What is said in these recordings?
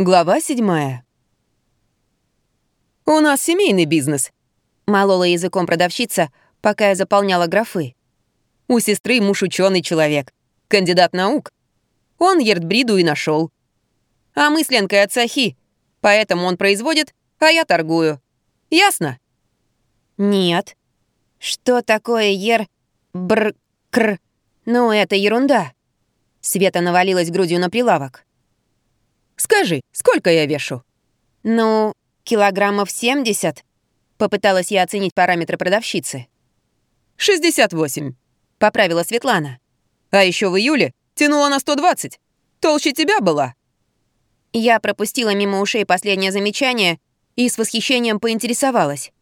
Глава седьмая. «У нас семейный бизнес», — молола языком продавщица, пока я заполняла графы. «У сестры муж ученый человек, кандидат наук. Он Ертбриду и нашел. А мы с Ленкой от Сахи, поэтому он производит, а я торгую. Ясно?» «Нет. Что такое ер... бр... кр... Ну, это ерунда». Света навалилась грудью на прилавок. «Скажи, сколько я вешу?» «Ну, килограммов 70», — попыталась я оценить параметры продавщицы. «68», — поправила Светлана. «А еще в июле тянула на 120. Толще тебя была». Я пропустила мимо ушей последнее замечание и с восхищением поинтересовалась.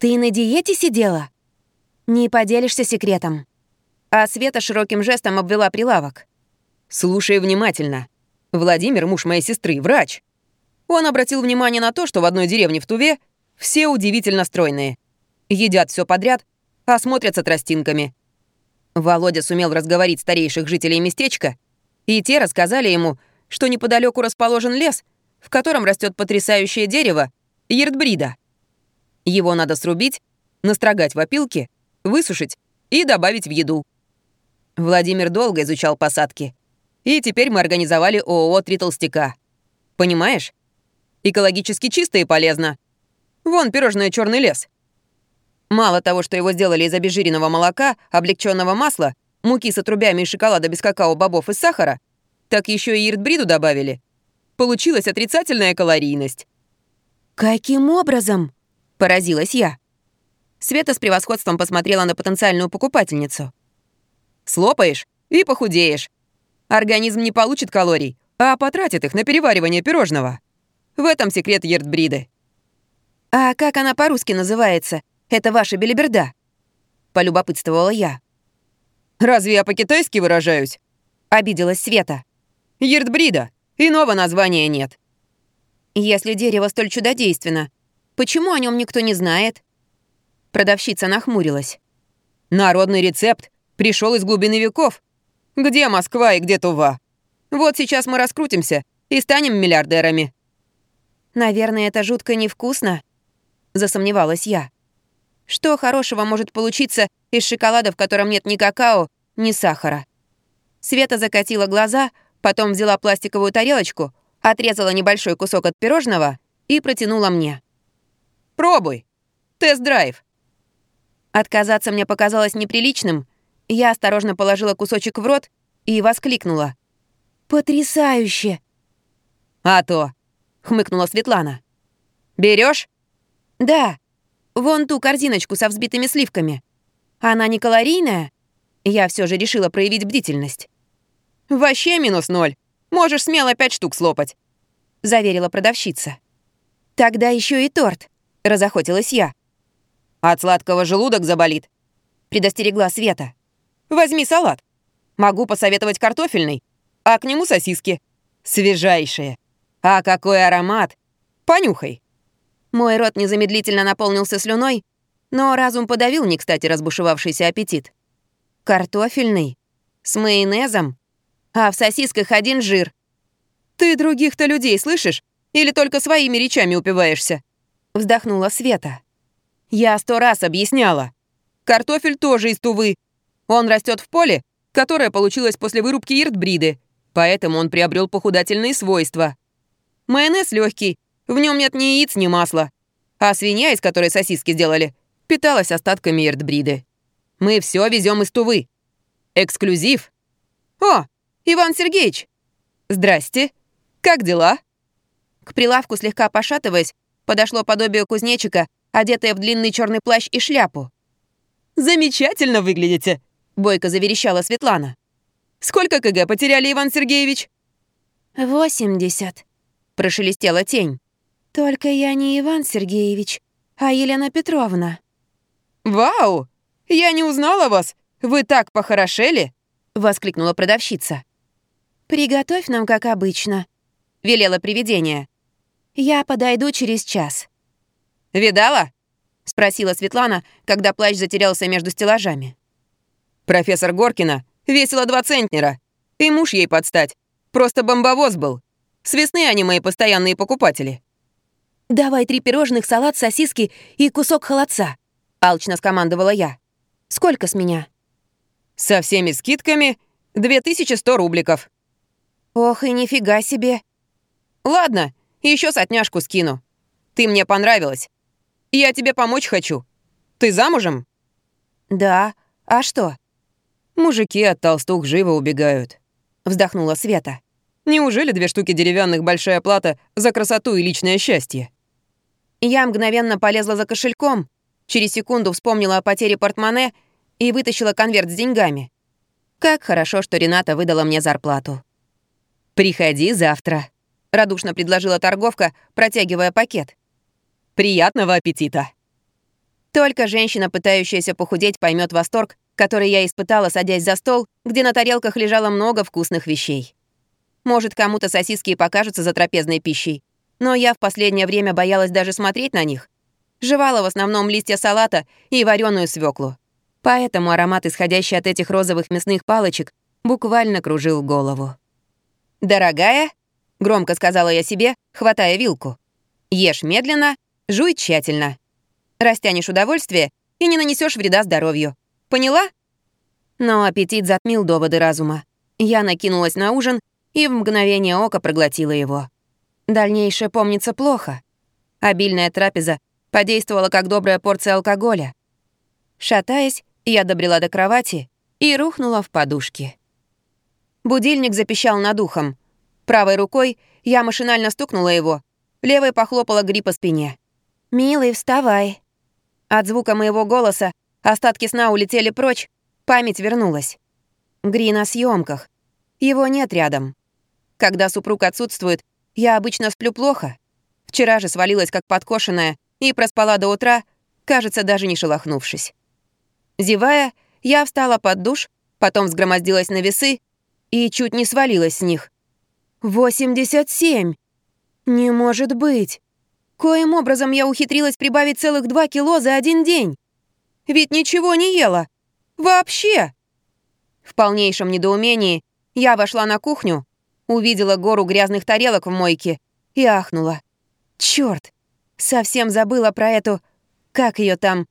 «Ты на диете сидела?» «Не поделишься секретом». А Света широким жестом обвела прилавок. «Слушай внимательно. Владимир, муж моей сестры, врач. Он обратил внимание на то, что в одной деревне в Туве все удивительно стройные. Едят все подряд, а смотрятся тростинками. Володя сумел разговорить старейших жителей местечка, и те рассказали ему, что неподалеку расположен лес, в котором растет потрясающее дерево — ердбрида. Его надо срубить, настрогать в опилки, высушить и добавить в еду. Владимир долго изучал посадки — и теперь мы организовали ООО «Три толстяка». Понимаешь? Экологически чисто и полезно. Вон пирожное черный лес. Мало того, что его сделали из обезжиренного молока, облегченного масла, муки с отрубями и шоколада без какао, бобов и сахара, так еще и иртбриду добавили. Получилась отрицательная калорийность. «Каким образом?» – поразилась я. Света с превосходством посмотрела на потенциальную покупательницу. «Слопаешь и похудеешь. Организм не получит калорий, а потратит их на переваривание пирожного. В этом секрет Ердбриды. «А как она по-русски называется? Это ваша белиберда?» — полюбопытствовала я. «Разве я по-китайски выражаюсь?» — обиделась Света. «Ердбрида. Иного названия нет». «Если дерево столь чудодейственно, почему о нем никто не знает?» Продавщица нахмурилась. «Народный рецепт пришел из глубины веков. Где Москва и где Тува? Вот сейчас мы раскрутимся и станем миллиардерами». «Наверное, это жутко невкусно», — засомневалась я. «Что хорошего может получиться из шоколада, в котором нет ни какао, ни сахара?» Света закатила глаза, потом взяла пластиковую тарелочку, отрезала небольшой кусок от пирожного и протянула мне. «Пробуй! Тест-драйв!» Отказаться мне показалось неприличным, я осторожно положила кусочек в рот и воскликнула. «Потрясающе!» «А то!» — хмыкнула Светлана. Берешь? «Да. Вон ту корзиночку со взбитыми сливками. Она не калорийная?» Я все же решила проявить бдительность. «Вообще минус ноль. Можешь смело пять штук слопать», — заверила продавщица. «Тогда еще и торт», — разохотилась я. «От сладкого желудок заболит», — предостерегла Света. Возьми салат. Могу посоветовать картофельный, а к нему сосиски. Свежайшие. А какой аромат! Понюхай. Мой рот незамедлительно наполнился слюной, но разум подавил не кстати разбушевавшийся аппетит. Картофельный? С майонезом? А в сосисках один жир. Ты других-то людей слышишь? Или только своими речами упиваешься? Вздохнула Света. Я сто раз объясняла. Картофель тоже из Тувы, он растет в поле, которое получилось после вырубки иртбриды, поэтому он приобрел похудательные свойства. Майонез легкий, в нем нет ни яиц, ни масла. А свинья, из которой сосиски сделали, питалась остатками иртбриды. Мы все везем из Тувы. Эксклюзив. О, Иван Сергеевич! Здрасте. Как дела? К прилавку, слегка пошатываясь, подошло подобие кузнечика, одетое в длинный черный плащ и шляпу. «Замечательно выглядите!» Бойко заверещала Светлана. «Сколько КГ потеряли, Иван Сергеевич?» «Восемьдесят», — прошелестела тень. «Только я не Иван Сергеевич, а Елена Петровна». «Вау! Я не узнала вас! Вы так похорошели!» — воскликнула продавщица. «Приготовь нам, как обычно», — велела привидение. «Я подойду через час». «Видала?» — спросила Светлана, когда плащ затерялся между стеллажами. Профессор Горкина весила два центнера. И муж ей подстать. Просто бомбовоз был. С весны они мои постоянные покупатели». «Давай три пирожных, салат, сосиски и кусок холодца», — алчно скомандовала я. «Сколько с меня?» «Со всеми скидками 2100 рубликов». «Ох и нифига себе». «Ладно, еще сотняшку скину. Ты мне понравилась. Я тебе помочь хочу. Ты замужем?» «Да. А что?» «Мужики от толстух живо убегают», — вздохнула Света. «Неужели две штуки деревянных большая плата за красоту и личное счастье?» Я мгновенно полезла за кошельком, через секунду вспомнила о потере портмоне и вытащила конверт с деньгами. Как хорошо, что Рената выдала мне зарплату. «Приходи завтра», — радушно предложила торговка, протягивая пакет. «Приятного аппетита!» Только женщина, пытающаяся похудеть, поймет восторг, который я испытала, садясь за стол, где на тарелках лежало много вкусных вещей. Может, кому-то сосиски и покажутся за трапезной пищей, но я в последнее время боялась даже смотреть на них. Жевала в основном листья салата и вареную свеклу. Поэтому аромат, исходящий от этих розовых мясных палочек, буквально кружил голову. «Дорогая», — громко сказала я себе, хватая вилку, «ешь медленно, жуй тщательно». Растянешь удовольствие и не нанесешь вреда здоровью. Поняла? Но аппетит затмил доводы разума. Я накинулась на ужин и в мгновение ока проглотила его. Дальнейшее помнится плохо. Обильная трапеза подействовала как добрая порция алкоголя. Шатаясь, я добрела до кровати и рухнула в подушки. Будильник запищал над ухом. Правой рукой я машинально стукнула его, левой похлопала Гри по спине. «Милый, вставай!» От звука моего голоса остатки сна улетели прочь, память вернулась. Гри на съемках. Его нет рядом. Когда супруг отсутствует, я обычно сплю плохо. Вчера же свалилась как подкошенная и проспала до утра, кажется, даже не шелохнувшись. Зевая, я встала под душ, потом взгромоздилась на весы и чуть не свалилась с них. «Восемьдесят семь! Не может быть!» Коим образом я ухитрилась прибавить целых два кило за один день? Ведь ничего не ела. Вообще. В полнейшем недоумении я вошла на кухню, увидела гору грязных тарелок в мойке и ахнула. Чёрт, совсем забыла про эту... Как ее там?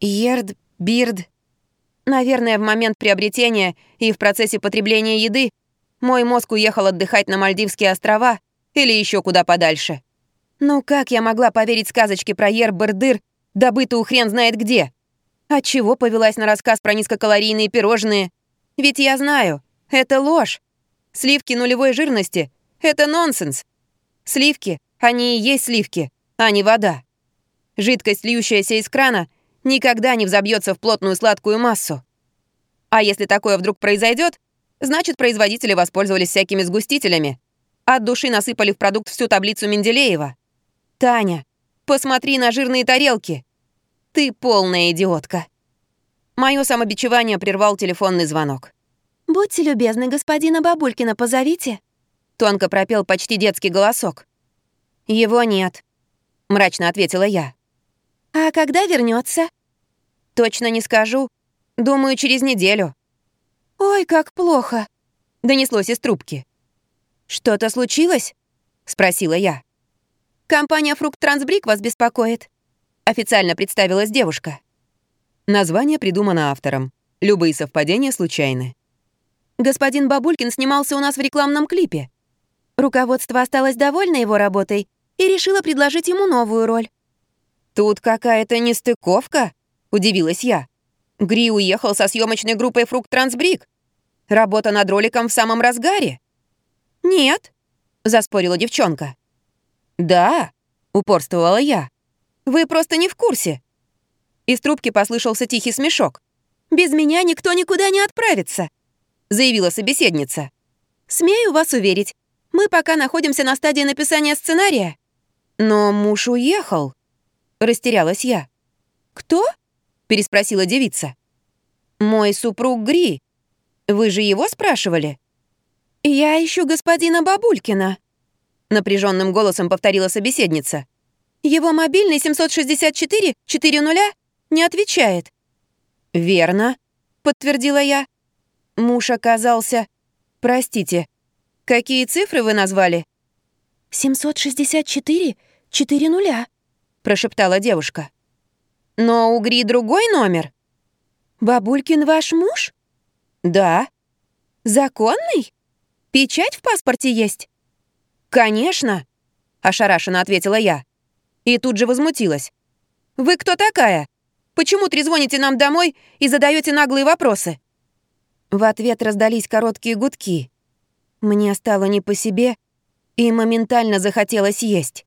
Ерд, бирд. Наверное, в момент приобретения и в процессе потребления еды мой мозг уехал отдыхать на Мальдивские острова или еще куда подальше. Ну как я могла поверить сказочке про Ер-Бердыр, добытую хрен знает где? Отчего повелась на рассказ про низкокалорийные пирожные? Ведь я знаю, это ложь. Сливки нулевой жирности — это нонсенс. Сливки, они и есть сливки, а не вода. Жидкость, льющаяся из крана, никогда не взобьется в плотную сладкую массу. А если такое вдруг произойдет, значит, производители воспользовались всякими сгустителями. От души насыпали в продукт всю таблицу Менделеева. «Таня, посмотри на жирные тарелки! Ты полная идиотка!» Моё самобичевание прервал телефонный звонок. «Будьте любезны, господина Бабулькина позовите», — тонко пропел почти детский голосок. «Его нет», — мрачно ответила я. «А когда вернется? «Точно не скажу. Думаю, через неделю». «Ой, как плохо», — донеслось из трубки. «Что-то случилось?» — спросила я. «Компания «Фрукт Трансбрик» вас беспокоит», — официально представилась девушка. Название придумано автором. Любые совпадения случайны. Господин Бабулькин снимался у нас в рекламном клипе. Руководство осталось довольно его работой и решило предложить ему новую роль. «Тут какая-то нестыковка», — удивилась я. Гри уехал со съемочной группой «Фрукт Трансбрик». Работа над роликом в самом разгаре. «Нет», — заспорила девчонка. «Да», — упорствовала я. «Вы просто не в курсе». Из трубки послышался тихий смешок. «Без меня никто никуда не отправится», — заявила собеседница. «Смею вас уверить, мы пока находимся на стадии написания сценария». «Но муж уехал», — растерялась я. «Кто?» — переспросила девица. «Мой супруг Гри. Вы же его спрашивали?» «Я ищу господина Бабулькина», напряженным голосом повторила собеседница. Его мобильный 764 40 не отвечает. Верно, подтвердила я. Муж оказался... Простите, какие цифры вы назвали? «764? Четыре нуля», — прошептала девушка. «Но у Гри другой номер?» «Бабулькин ваш муж?» «Да». «Законный? Печать в паспорте есть?» «Конечно», — ошарашенно ответила я. И тут же возмутилась. «Вы кто такая? Почему трезвоните нам домой и задаете наглые вопросы?» В ответ раздались короткие гудки. Мне стало не по себе, и моментально захотелось есть.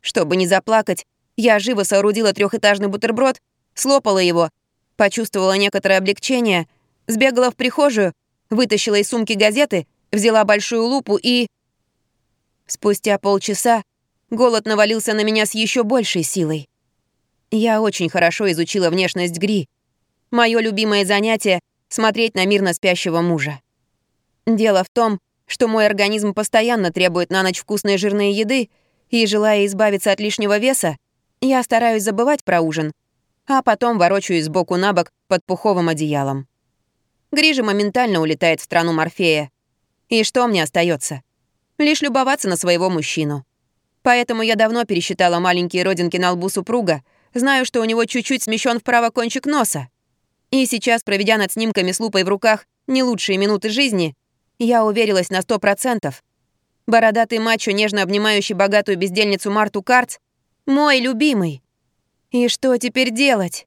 Чтобы не заплакать, я живо соорудила трехэтажный бутерброд, слопала его, почувствовала некоторое облегчение, сбегала в прихожую, вытащила из сумки газеты, взяла большую лупу и... Спустя полчаса голод навалился на меня с еще большей силой. Я очень хорошо изучила внешность Гри. Мое любимое занятие — смотреть на мирно спящего мужа. Дело в том, что мой организм постоянно требует на ночь вкусной жирной еды, и, желая избавиться от лишнего веса, я стараюсь забывать про ужин, а потом ворочаюсь сбоку на бок под пуховым одеялом. Грижа моментально улетает в страну Морфея. И что мне остается? Лишь любоваться на своего мужчину. Поэтому я давно пересчитала маленькие родинки на лбу супруга, знаю, что у него чуть-чуть смещен вправо кончик носа. И сейчас, проведя над снимками с лупой в руках не лучшие минуты жизни, я уверилась на сто процентов. Бородатый мачо, нежно обнимающий богатую бездельницу Марту Карц, мой любимый. И что теперь делать?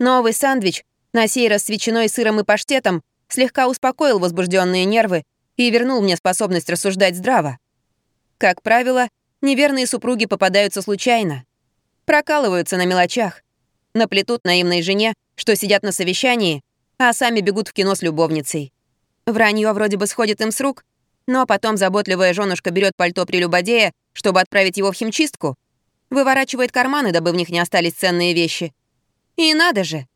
Новый сандвич, на сей раз с ветчиной, сыром и паштетом, слегка успокоил возбужденные нервы и вернул мне способность рассуждать здраво. Как правило, неверные супруги попадаются случайно. Прокалываются на мелочах. Наплетут наивной жене, что сидят на совещании, а сами бегут в кино с любовницей. Вранье вроде бы сходит им с рук, но потом заботливая женушка берет пальто прелюбодея, чтобы отправить его в химчистку, выворачивает карманы, дабы в них не остались ценные вещи. И надо же!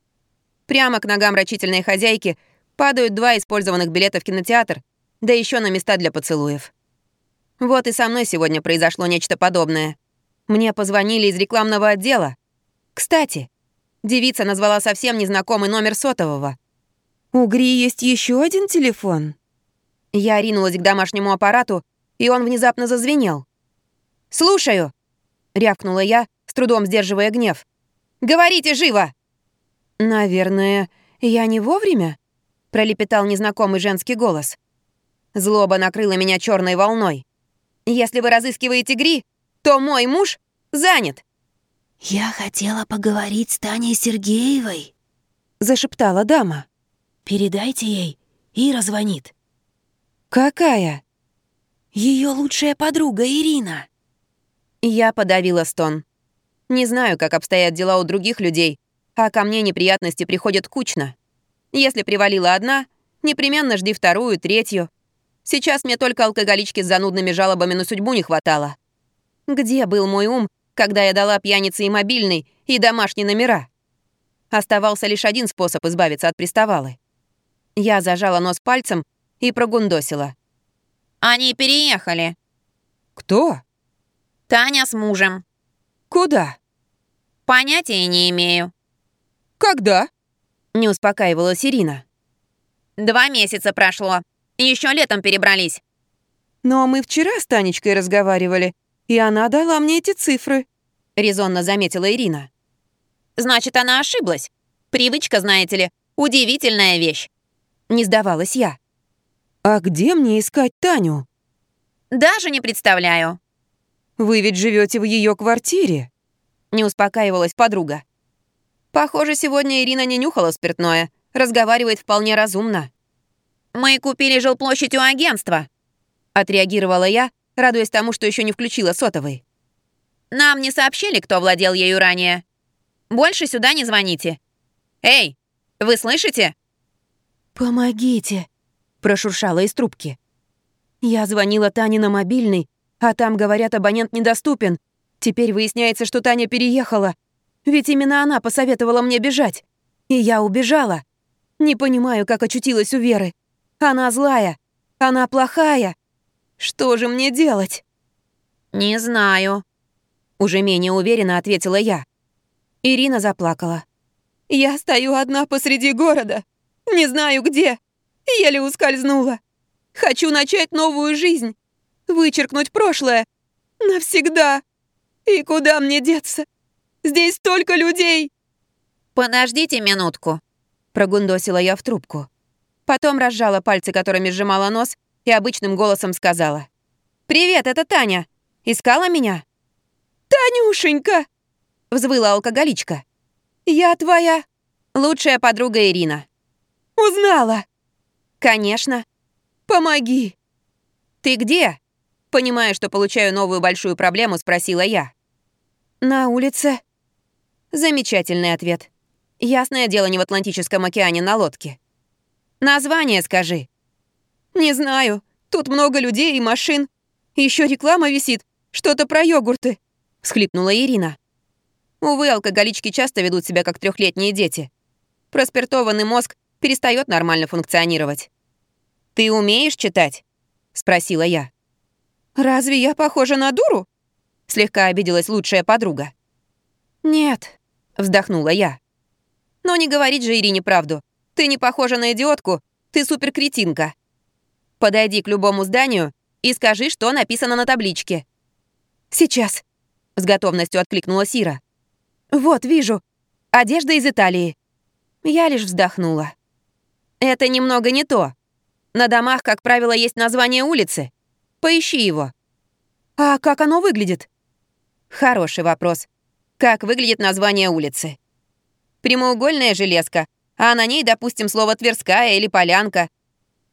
Прямо к ногам рачительной хозяйки падают два использованных билета в кинотеатр, да еще на места для поцелуев. Вот и со мной сегодня произошло нечто подобное. Мне позвонили из рекламного отдела. Кстати, девица назвала совсем незнакомый номер сотового — «У Гри есть еще один телефон?» Я ринулась к домашнему аппарату, и он внезапно зазвенел. «Слушаю!» — рявкнула я, с трудом сдерживая гнев. «Говорите живо!» «Наверное, я не вовремя?» — пролепетал незнакомый женский голос. Злоба накрыла меня черной волной. «Если вы разыскиваете Гри, то мой муж занят!» «Я хотела поговорить с Таней Сергеевой», — зашептала дама. Передайте ей, Ира звонит». «Какая?» Ее лучшая подруга Ирина». Я подавила стон. Не знаю, как обстоят дела у других людей, а ко мне неприятности приходят кучно. Если привалила одна, непременно жди вторую, третью. Сейчас мне только алкоголички с занудными жалобами на судьбу не хватало. Где был мой ум, когда я дала пьянице и мобильный, и домашние номера? Оставался лишь один способ избавиться от приставалы. Я зажала нос пальцем и прогундосила. «Они переехали». «Кто?» «Таня с мужем». «Куда?» «Понятия не имею». «Когда?» — не успокаивалась Ирина. «Два месяца прошло. Еще летом перебрались». «Но мы вчера с Танечкой разговаривали, и она дала мне эти цифры», — резонно заметила Ирина. «Значит, она ошиблась. Привычка, знаете ли, удивительная вещь. Не сдавалась я. «А где мне искать Таню?» «Даже не представляю». «Вы ведь живете в ее квартире?» Не успокаивалась подруга. Похоже, сегодня Ирина не нюхала спиртное. Разговаривает вполне разумно. «Мы купили жилплощадь у агентства», — отреагировала я, радуясь тому, что еще не включила сотовый. «Нам не сообщили, кто владел ею ранее. Больше сюда не звоните. Эй, вы слышите?» «Помогите!» — прошуршала из трубки. Я звонила Тане на мобильный, а там, говорят, абонент недоступен. Теперь выясняется, что Таня переехала. Ведь именно она посоветовала мне бежать. И я убежала. Не понимаю, как очутилась у Веры. Она злая. Она плохая. Что же мне делать? «Не знаю», — уже менее уверенно ответила я. Ирина заплакала. «Я стою одна посреди города. Не знаю где. Еле ускользнула. Хочу начать новую жизнь. Вычеркнуть прошлое. Навсегда. И куда мне деться? Здесь столько людей!» «Подождите минутку», — прогундосила я в трубку. Потом разжала пальцы, которыми сжимала нос, и обычным голосом сказала. «Привет, это Таня. Искала меня?» «Танюшенька!» — взвыла алкоголичка. «Я твоя...» «Лучшая подруга Ирина». «Узнала?» «Конечно». «Помоги». «Ты где?» Понимая, что получаю новую большую проблему, спросила я. «На улице». Замечательный ответ. Ясное дело, не в Атлантическом океане на лодке. «Название скажи». «Не знаю. Тут много людей и машин. Еще реклама висит. Что-то про йогурты», — всхлипнула Ирина. Увы, алкоголички часто ведут себя как трехлетние дети. Проспиртованный мозг перестает нормально функционировать. «Ты умеешь читать?» — спросила я. «Разве я похожа на дуру?» — слегка обиделась лучшая подруга. «Нет», — вздохнула я. «Но не говорить же Ирине правду. Ты не похожа на идиотку, ты суперкретинка. Подойди к любому зданию и скажи, что написано на табличке». «Сейчас», — с готовностью откликнула Сира. «Вот, вижу. Одежда из Италии». Я лишь вздохнула. «Это немного не то. На домах, как правило, есть название улицы. Поищи его». «А как оно выглядит?» «Хороший вопрос. Как выглядит название улицы?» «Прямоугольная железка, а на ней, допустим, слово «Тверская» или «Полянка».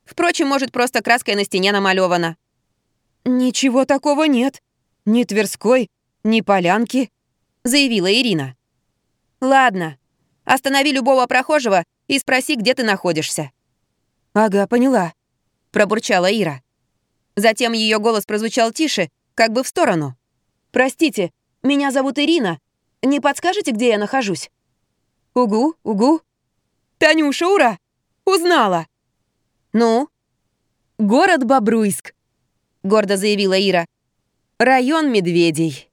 Впрочем, может, просто краской на стене намалевано. «Ничего такого нет. Ни Тверской, ни Полянки», — заявила Ирина. «Ладно. Останови любого прохожего и спроси, где ты находишься». «Ага, поняла», — пробурчала Ира. Затем ее голос прозвучал тише, как бы в сторону. «Простите, меня зовут Ирина. Не подскажете, где я нахожусь?» «Угу, угу». «Танюша, ура! Узнала!» «Ну?» «Город Бобруйск», — гордо заявила Ира. «Район медведей».